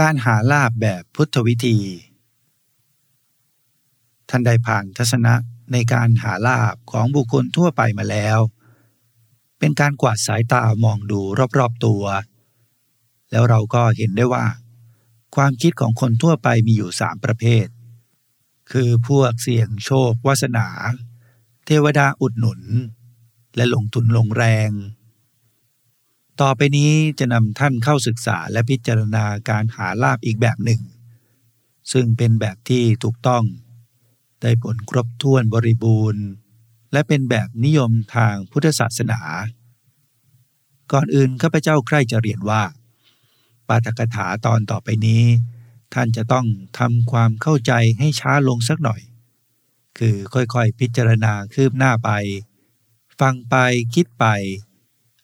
การหาลาบแบบพุทธวิธี ท่านได้ผ่านทัศนะในการหาลาบของบุคคลทั่วไปมาแล้ว เป็นการกวาดสายตามองดูรอบๆตัว แล้วเราก็เห็นได้ว่า ความคิดของคนทั่วไปมีอยู่สามประเภท คือพวกเสี่ยงโชควาสนา เทวดาอุดหนุน และลงทุนลงแรง ต่อไปนี้จะนำท่านเข้าศึกษาและพิจารณาการหาลาบอีกแบบหนึ่ง ซึ่งเป็นแบบที่ถูกต้อง ได้ผลครบถ้วนบริบูรณ์ และเป็นแบบนิยมทางพุทธศาสนา ก่อนอื่นข้าพเจ้าใคร่จะเรียนว่าปาฐกถาตอนต่อไปนี้ ท่านจะต้องทำความเข้าใจให้ช้าลงสักหน่อย คือค่อยๆพิจารณาคืบหน้าไป ฟังไปคิดไป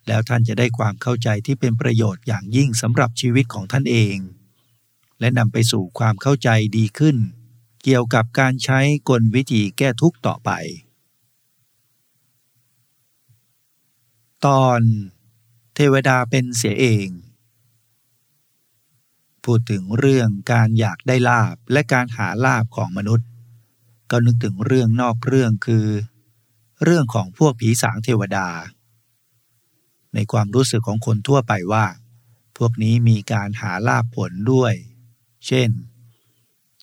แล้วท่านจะได้ความเข้าใจที่เป็นประโยชน์อย่างยิ่งสำหรับชีวิตของท่านเอง และนำไปสู่ความเข้าใจดีขึ้น เกี่ยวกับการใช้กลวิธีแก้ทุกข์ต่อไป ตอนเทวดาเป็นเสียเอง พูดถึงเรื่องการอยากได้ลาบและการหาลาบของมนุษย์ ก็นึกถึงเรื่องนอกเรื่องคือ เรื่องของพวกผีสางเทวดา ในความรู้สึกของคนทั่วไปว่า พวกนี้มีการหาลาบผลด้วย เช่น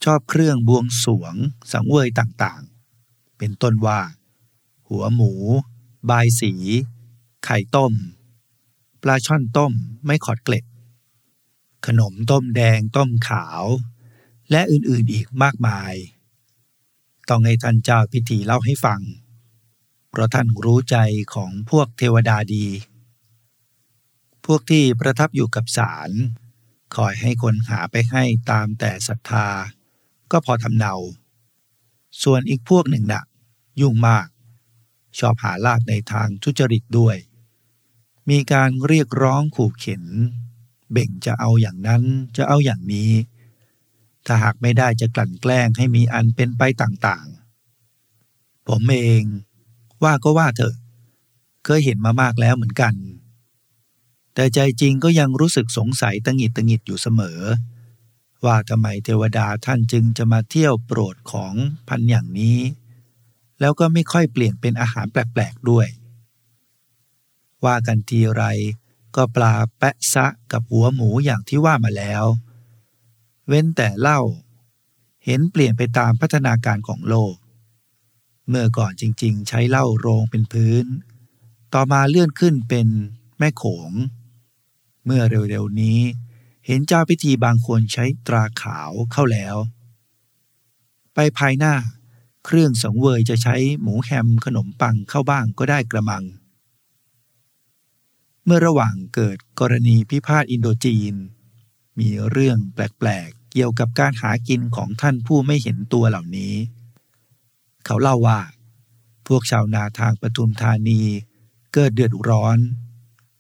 ชอบเครื่องบวงสวง สังเวยต่างๆ เป็นต้นว่า หัวหมู บายสี ไข่ต้ม ปลาช่อนต้มไม่ขอดเกล็ด ขนมต้มแดงต้มขาว และอื่นๆอีกมากมาย ต้องให้ท่านเจ้าพิธีเล่าให้ฟัง เพราะท่านรู้ใจของพวกเทวดาดี พวกที่ประทับอยู่กับศาลคอยให้คนหาไปให้ตามแต่ศรัทธา ก็พอทำเนา ส่วนอีกพวกหนึ่งนะ่ะ ยุ่งมาก ชอบหาลาบในทางทุจริตด้วย มีการเรียกร้องขู่เข็น เบ่งจะเอาอย่างนั้นจะเอาอย่างนี้ ถ้าหากไม่ได้จะกลั่นแกล้งให้มีอันเป็นไปต่างๆ ผมเอง ว่าก็ว่าเถอะ เคยเห็นมามากแล้วเหมือนกัน แต่ใจจริงก็ยังรู้สึกสงสัยตังหิดตังหิดอยู่เสมอ ว่าทำไมเทวดาท่านจึงจะมาเที่ยวโปรดของพันอย่างนี้ แล้วก็ไม่ค่อยเปลี่ยนเป็นอาหารแปลกๆด้วย ว่ากันทีไรก็ปลาแปะซะกับหัวหมูอย่างที่ว่ามาแล้ว เว้นแต่เล้าเห็นเปลี่ยนไปตามพัฒนาการของโลก เมื่อก่อนจริงๆ ใช้เหล้าโรงเป็นพื้น ต่อมาเลื่อนขึ้นเป็นแม่โขง เมื่อเร็วๆนี้ เห็นเจ้าพิธีบางคนใช้ตราขาวเข้าแล้ว ไปภายหน้า เครื่องสังเวยจะใช้หมูแฮมขนมปังเข้าบ้างก็ได้กระมัง เมื่อระหว่างเกิดกรณีพิพาทอินโดจีน มีเรื่องแปลกๆ เกี่ยวกับการหากินของท่านผู้ไม่เห็นตัวเหล่านี้ เขาเล่าว่า พวกชาวนาทางปทุมธานีเกิดเดือดร้อน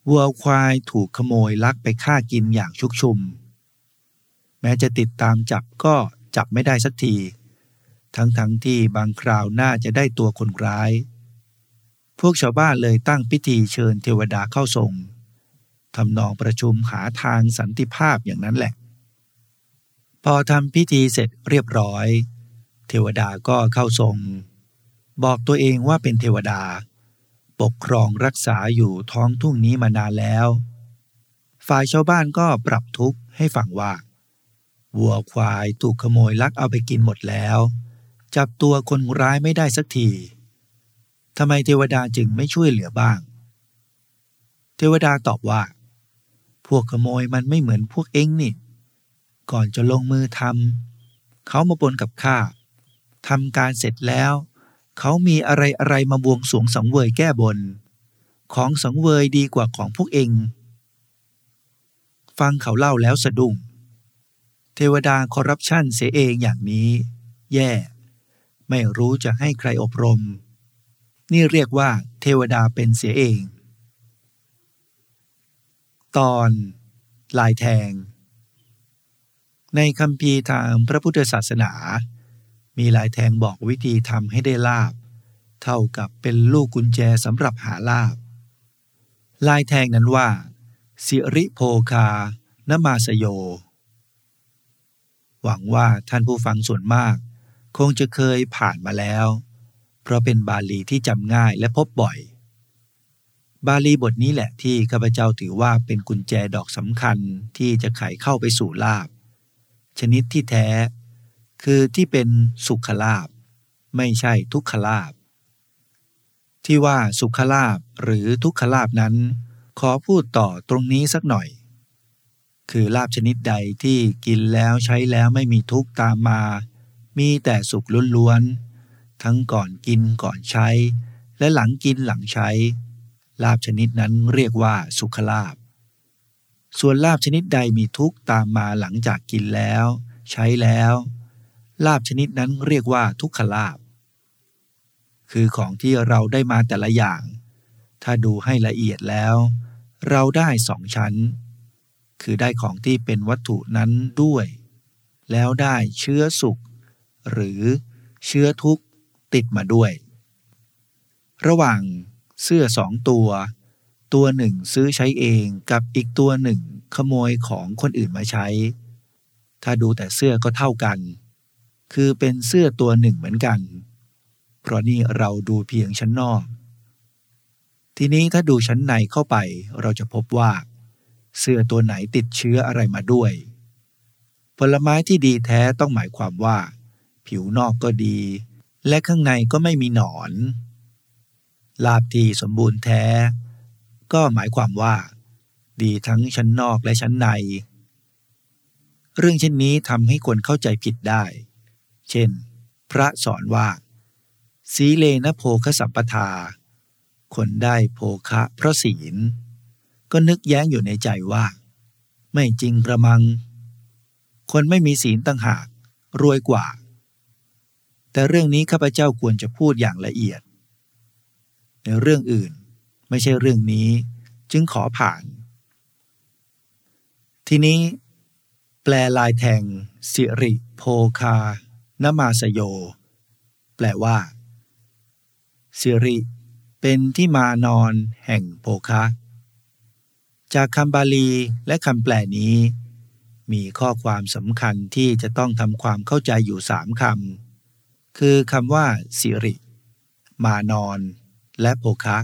วัวควายถูกขโมยลักไปฆ่ากินอย่างชุกชุม แม้จะติดตามจับก็จับไม่ได้สักที ทั้งๆทที่บางคราวน่าจะได้ตัวคนร้าย พวกชาวบ้านเลยตั้งพิธีเชิญเทวดาเข้าทรงทำนองประชุมหาทางสันติภาพอย่างนั้นแหละ พอทำพิธีเสร็จเรียบร้อย เทวดาก็เข้าทรง บอกตัวเองว่าเป็นเทวดา ปกครองรักษาอยู่ท้องทุ่งนี้มานานแล้ว ฝ่ายชาวบ้านก็ปรับทุกข์ให้ฟังว่า วัวควายถูกขโมยลักเอาไปกินหมดแล้ว จับตัวคนร้ายไม่ได้สักทีทำไมเทวดาจึงไม่ช่วยเหลือบ้าง เทวดาตอบว่า พวกขโมยมันไม่เหมือนพวกเองนี่ ก่อนจะลงมือทำเขามาปนกับข้าทำการเสร็จแล้ว เขามีอะไรอะไรมาบวงสวงสังเวยแก้บน ของสังเวยดีกว่าของพวกเอง ฟังเขาเล่าแล้วสะดุ้ง เทวดาคอร์รัปชันเสียเองอย่างนี้ แย่ ไม่รู้จะให้ใครอบรม นี่เรียกว่า เทวดาเป็นเสียเอง ตอนลายแทง ในคำพีร์ทางพระพุทธศาสนา มีลายแทงบอกวิธีทำให้ได้ลาบ เท่ากับเป็นลูกกุญแจสำหรับหาลาบ ลายแทงนั้นว่า สิริโภคานมาสโย หวังว่าท่านผู้ฟังส่วนมาก คงจะเคยผ่านมาแล้ว เพราะเป็นบาลีที่จำง่ายและพบบ่อย บาลีบทนี้แหละที่ข้าพเจ้าถือว่าเป็นกุญแจดอกสำคัญที่จะไขเข้าไปสู่ลาบ ชนิดที่แท้ คือที่เป็นสุขลาบ ไม่ใช่ทุกขลาบ ที่ว่าสุขลาบหรือทุกขลาบนั้น ขอพูดต่อตรงนี้สักหน่อย คือลาบชนิดใดที่กินแล้วใช้แล้วไม่มีทุกตามมา มีแต่สุขล้วนๆ ทั้งก่อนกินก่อนใช้ และหลังกินหลังใช้ ลาบชนิดนั้นเรียกว่าสุขลาบส่วนลาบชนิดใดมีทุกตามมาหลังจากกินแล้ว ใช้แล้ว ลาบชนิดนั้นเรียกว่าทุกขลาบ คือของที่เราได้มาแต่ละอย่าง ถ้าดูให้ละเอียดแล้ว เราได้สองชั้น คือได้ของที่เป็นวัตถุนั้นด้วย แล้วได้เชื้อสุข หรือเชื้อทุกข์ติดมาด้วย ระหว่างเสื้อสองตัว ตัวหนึ่งซื้อใช้เองกับอีกตัวหนึ่งขโมยของคนอื่นมาใช้ ถ้าดูแต่เสื้อก็เท่ากัน คือเป็นเสื้อตัวหนึ่งเหมือนกัน เพราะนี่เราดูเพียงชั้นนอก ทีนี้ถ้าดูชั้นในเข้าไปเราจะพบว่า เสื้อตัวไหนติดเชื้ออะไรมาด้วย ผลไม้ที่ดีแท้ต้องหมายความว่า ผิวนอกก็ดี และข้างในก็ไม่มีหนอน ลาบที่สมบูรณ์แท้ ก็หมายความว่า ดีทั้งชั้นนอกและชั้นใน เรื่องเช่นนี้ทำให้คนเข้าใจผิดได้ เช่น พระสอนว่า สีเลนะโภคสัมปทา คนได้โภคะเพราะศีล ก็นึกแย้งอยู่ในใจว่า ไม่จริงกระมัง คนไม่มีศีลตั้งหากรวยกว่า แต่เรื่องนี้ข้าพเจ้าควรจะพูดอย่างละเอียด ในเรื่องอื่นไม่ใช่เรื่องนี้จึงขอผ่าน ทีนี้แปลลายแทงสิริโภคา นมาสโย แปลว่า สิริ เป็นที่มานอนแห่งโภคะ จากคำบาลีและคำแปลนี้ มีข้อความสำคัญที่จะต้องทำความเข้าใจอยู่สามคำ คือคำว่าสิริ มานอน และโภคะ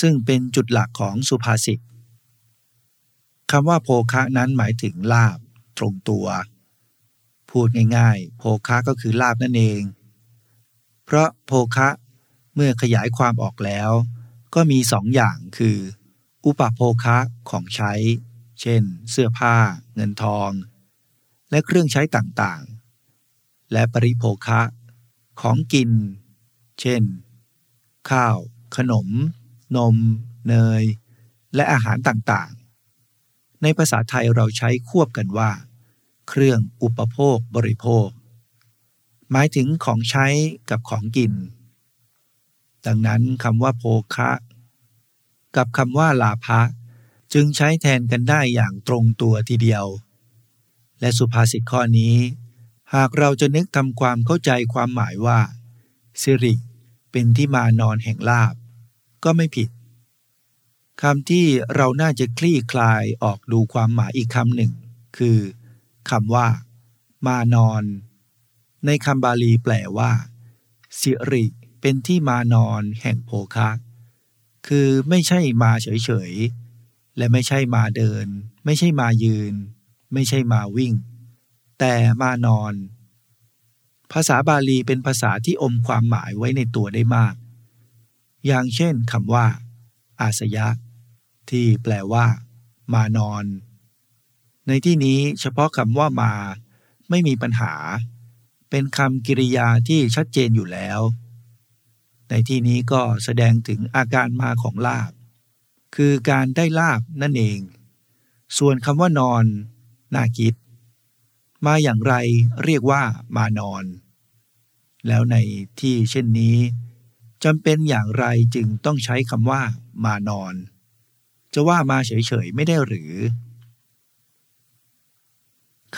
ซึ่งเป็นจุดหลักของสุภาษิตคำว่าโภคะนั้นหมายถึงลาบ ตรงตัว พูดง่ายๆ โภคะก็คือลาบนั่นเอง เพราะโภคะเมื่อขยายความออกแล้ว ก็มีสองอย่างคือ อุปโภคะของใช้ เช่น เสื้อผ้า เงินทอง และเครื่องใช้ต่างๆ และปริโภคะของกิน เช่น ข้าว ขนม นม เนย และอาหารต่างๆ ในภาษาไทยเราใช้ควบกันว่า เครื่องอุปโภคบริโภค หมายถึงของใช้กับของกิน ดังนั้นคำว่าโภคะ กับคำว่าลาภะจึงใช้แทนกันได้อย่างตรงตัวทีเดียว และสุภาษิตข้อนี้ หากเราจะนึกทำความเข้าใจความหมายว่าสิริเป็นที่มานอนแห่งลาบ ก็ไม่ผิดคำที่เราน่าจะคลี่คลายออกดูความหมายอีกคำหนึ่ง คือ คำว่า มานอน ในคำบาลีแปลว่าสิริเป็นที่มานอนแห่งโภคะ คือไม่ใช่มาเฉยๆ และไม่ใช่มาเดิน ไม่ใช่มายืน ไม่ใช่มาวิ่ง แต่มานอน ภาษาบาลีเป็นภาษาที่อมความหมายไว้ในตัวได้มาก อย่างเช่นคำว่า อาสยะ ที่แปลว่า มานอน ในที่นี้เฉพาะคำว่ามา ไม่มีปัญหา เป็นคำกริยาที่ชัดเจนอยู่แล้ว ในที่นี้ก็แสดงถึงอาการมาของลาบ คือการได้ลาบนั่นเอง ส่วนคำว่านอน น่าคิด มาอย่างไรเรียกว่ามานอน แล้วในที่เช่นนี้จำเป็นอย่างไรจึงต้องใช้คำว่า มานอน จะว่ามาเฉยๆไม่ได้หรือ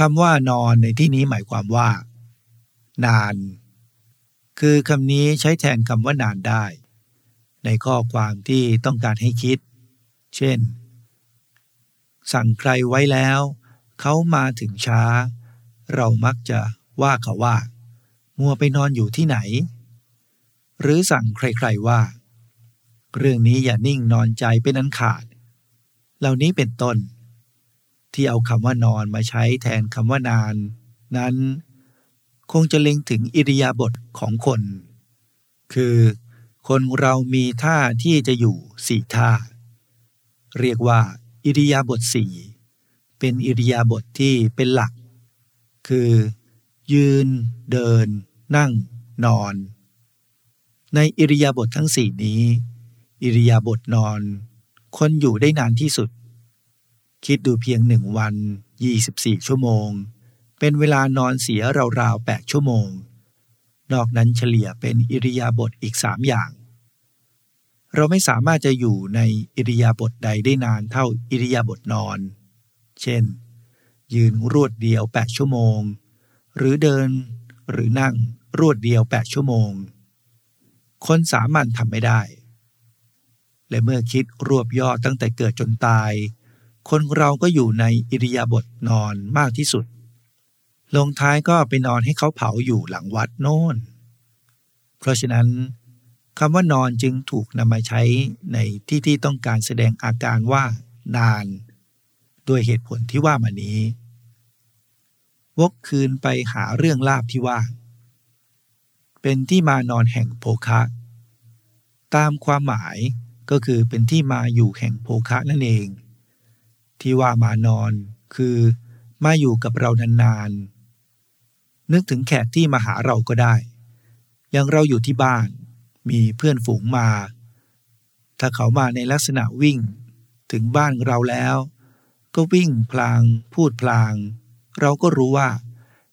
คำว่านอนในที่นี้หมายความว่า นาน คือคำนี้ใช้แทนคำว่านานได้ ในข้อความที่ต้องการให้คิด เช่น สั่งใครไว้แล้ว เขามาถึงช้า เรามักจะว่าเขาว่า มัวไปนอนอยู่ที่ไหน หรือสั่งใครๆว่า เรื่องนี้อย่านิ่งนอนใจเป็นอันขาด เหล่านี้เป็นต้น ที่เอาคำว่านอนมาใช้แทนคำว่านาน นั้น คงจะเล็งถึงอิริยาบถของคน คือคนเรามีท่าที่จะอยู่สี่ท่า เรียกว่า อิริยาบถสี่เป็นอิริยาบถทที่เป็นหลัก คือ ยืน เดิน นั่ง นอน ในอิริยาบถททั้งสี่นี้ อิริยาบถนอน คนอยู่ได้นานที่สุด คิดดูเพียงหนึ่งวัน 24 ชั่วโมง เป็นเวลานอนเสียราวๆ 8 ชั่วโมง นอกนั้นเฉลี่ยเป็นอิริยาบถอีกสามอย่าง เราไม่สามารถจะอยู่ในอิริยาบถใดได้นานเท่าอิริยาบถนอน เช่น ยืนรวดเดียว 8 ชั่วโมง หรือเดินหรือนั่งรวดเดียว 8 ชั่วโมง คนสามัญทำไม่ได้ และเมื่อคิดรวบยอดตั้งแต่เกิดจนตาย คนเราก็อยู่ในอิริยาบถนอนมากที่สุด ลงท้ายก็ไปนอนให้เขาเผาอยู่หลังวัดโน่น เพราะฉะนั้นคำว่านอนจึงถูกนำมาใช้ในที่ที่ต้องการแสดงอาการว่านาน ด้วยเหตุผลที่ว่ามานี้ วกคืนไปหาเรื่องลาบที่ว่า เป็นที่มานอนแห่งโภคะ ตามความหมายก็คือเป็นที่มาอยู่แห่งโภคะนั่นเอง ที่ว่ามานอน คือมาอยู่กับเรานานๆนึกถึงแขกที่มาหาเราก็ได้ อย่างเราอยู่ที่บ้าน มีเพื่อนฝูงมา ถ้าเขามาในลักษณะวิ่ง ถึงบ้านเราแล้ว ก็วิ่งพลาง พูดพลาง เราก็รู้ว่า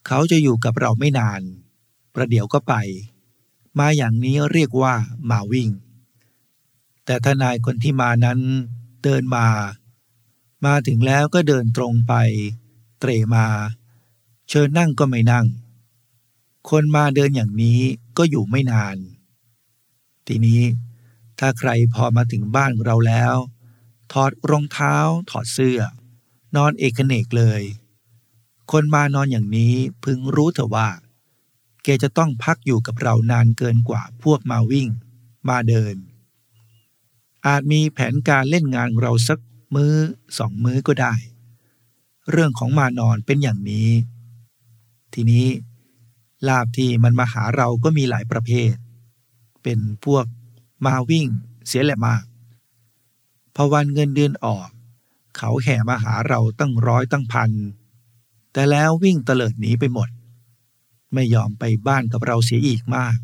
เขาจะอยู่กับเราไม่นาน ประเดี๋ยวก็ไป มาอย่างนี้เรียกว่ามาวิ่ง แต่ทนายคนที่มานั้นเดินมา มาถึงแล้วก็เดินตรงไป เตรมา เชิญนั่งก็ไม่นั่ง คนมาเดินอย่างนี้ก็อยู่ไม่นาน ทีนี้ถ้าใครพอมาถึงบ้านเราแล้ว ถอดรองเท้าถอดเสื้อ นอนเอกเนกเลย คนมานอนอย่างนี้พึงรู้เถอะว่าแกจะต้องพักอยู่กับเรานานเกินกว่าพวกมาวิ่ง มาเดิน อาจมีแผนการเล่นงานเราสัก มื้อสองมื้อก็ได้ เรื่องของมานอนเป็นอย่างนี้ ทีนี้ลาบที่มันมาหาเราก็มีหลายประเภท เป็นพวกมาวิ่งเสียแหละมากพอวันเงินเดือนออก เขาแห่มาหาเราตั้งร้อยตั้งพัน แต่แล้ววิ่งเตลิดหนีไปหมด ไม่ยอมไปบ้านกับเราเสียอีกมาก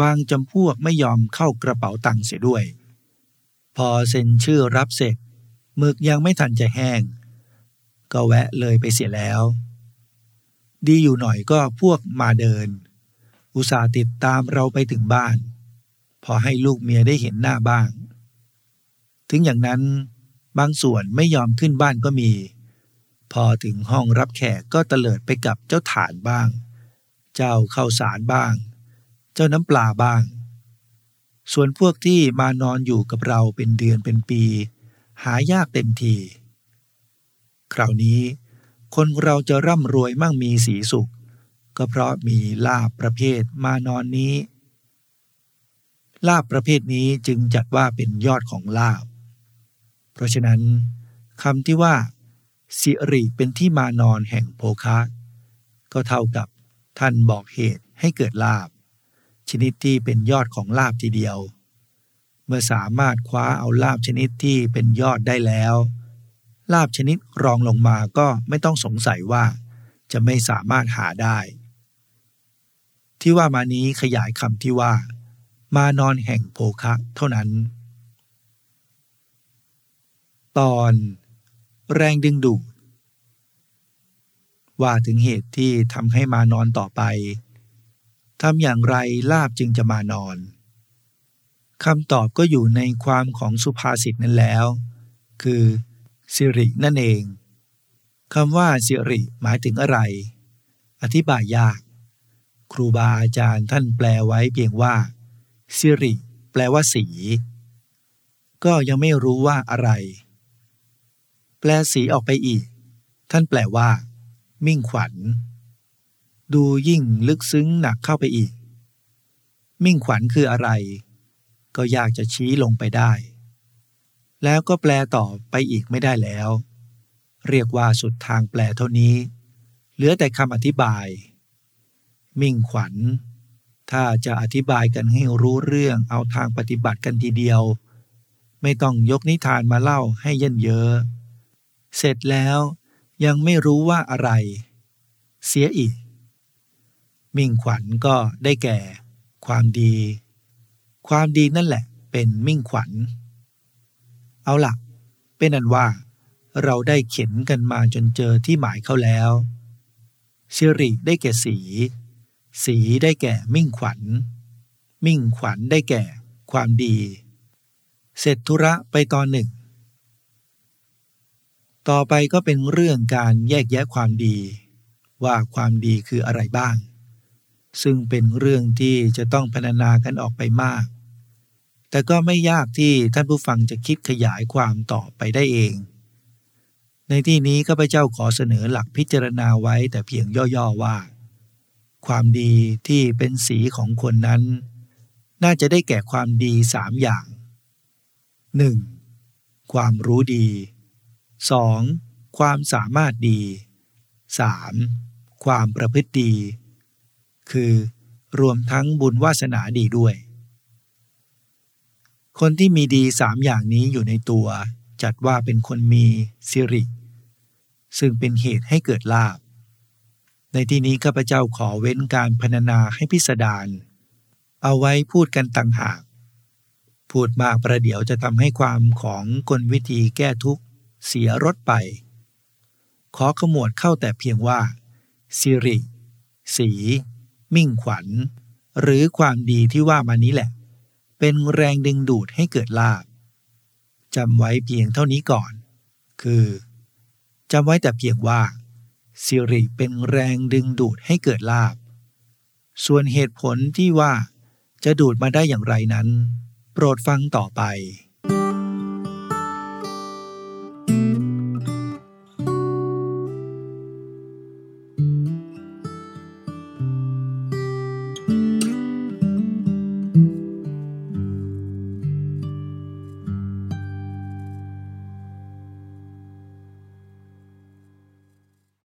บางจำพวกไม่ยอมเข้ากระเป๋าตังค์เสียด้วย พอเซ็นชื่อรับเสร็จหมึกยังไม่ทันจะแห้ง ก็แวะเลยไปเสียแล้ว ดีอยู่หน่อยก็พวกมาเดิน อุตส่าห์ติดตามเราไปถึงบ้าน พอให้ลูกเมียได้เห็นหน้าบ้าง ถึงอย่างนั้นบางส่วนไม่ยอมขึ้นบ้านก็มี พอถึงห้องรับแขกก็เตลิดไปกับเจ้าฐานบ้าง เจ้าเข้าสารบ้าง เจ้าน้ำปลาบ้าง ส่วนพวกที่มานอนอยู่กับเราเป็นเดือนเป็นปี หายากเต็มที คราวนี้ คนเราจะร่ำรวยมั่งมีสีสุข ก็เพราะมีลาบประเภทมานอนนี้ ลาบประเภทนี้จึงจัดว่าเป็นยอดของลาบ เพราะฉะนั้นคำที่ว่าสิริเป็นที่มานอนแห่งโภคะ ก็เท่ากับท่านบอกเหตุให้เกิดลาบ ชนิดที่เป็นยอดของลาบทีเดียว เมื่อสามารถคว้าเอาลาบชนิดที่เป็นยอดได้แล้ว ลาบชนิดรองลงมาก็ไม่ต้องสงสัยว่าจะไม่สามารถหาได้ ที่ว่ามานี้ขยายคำที่ว่า มานอนแห่งโภคะเท่านั้น ตอน แรงดึงดูดว่าถึงเหตุที่ทำให้มานอนต่อไป ทำอย่างไรลาบจึงจะมานอนคำตอบก็อยู่ในความของสุภาษิตนั้นแล้ว คือสิรินั่นเองคำว่าสิริหมายถึงอะไร อธิบายยาก ครูบาอาจารย์ท่านแปลไว้เพียงว่าสิริแปลว่าสี ก็ยังไม่รู้ว่าอะไร แปลสีออกไปอีก ท่านแปลว่า มิ่งขวัญ ดูยิ่งลึกซึ้งหนักเข้าไปอีก มิ่งขวัญคืออะไร ก็ยากจะชี้ลงไปได้ แล้วก็แปลต่อไปอีกไม่ได้แล้ว เรียกว่าสุดทางแปลเท่านี้ เหลือแต่คำอธิบาย มิ่งขวัญ ถ้าจะอธิบายกันให้รู้เรื่องเอาทางปฏิบัติกันทีเดียว ไม่ต้องยกนิทานมาเล่าให้เยินเยอะ เสร็จแล้วยังไม่รู้ว่าอะไร เสียอีก มิ่งขวัญก็ได้แก่ ความดี ความดีนั่นแหละ เป็นมิ่งขวัญ เอาล่ะเป็นอันว่า เราได้เข็นกันมาจนเจอที่หมายเข้าแล้วสิริได้แก่สี สีได้แก่มิ่งขวัญ มิ่งขวัญได้แก่ความดี เสร็จธุระไปตอนหนึ่ง ต่อไปก็เป็นเรื่องการแยกแยะความดี ว่าความดีคืออะไรบ้าง ซึ่งเป็นเรื่องที่จะต้องพรรณนากันออกไปมาก แต่ก็ไม่ยากที่ท่านผู้ฟังจะคิดขยายความต่อไปได้เอง ในที่นี้ข้าพเจ้าขอเสนอหลักพิจารณาไว้แต่เพียงย่อๆว่า ความดีที่เป็นสีของคนนั้น น่าจะได้แก่ความดีสามอย่าง 1. ความรู้ดี 2. ความสามารถดี 3. ความประพฤติดี คือ รวมทั้งบุญวาสนาดีด้วย คนที่มีดีสามอย่างนี้อยู่ในตัว จัดว่าเป็นคนมีสิริ ซึ่งเป็นเหตุให้เกิดลาบ ในที่นี้ข้าพเจ้าขอเว้นการพรรณนาให้พิสดารเอาไว้พูดกันต่างหาก พูดมากประเดี๋ยวจะทำให้ความของกลวิธีแก้ทุกข์เสียรถไป ขอขมวดเข้าแต่เพียงว่าสิริ สี มิ่งขวัญ หรือความดีที่ว่ามานี้แหละ เป็นแรงดึงดูดให้เกิดลาบจำไว้เพียงเท่านี้ก่อน คือจำไว้แต่เพียงว่า สิริเป็นแรงดึงดูดให้เกิดลาบส่วนเหตุผลที่ว่าจะดูดมาได้อย่างไรนั้น โปรดฟังต่อไป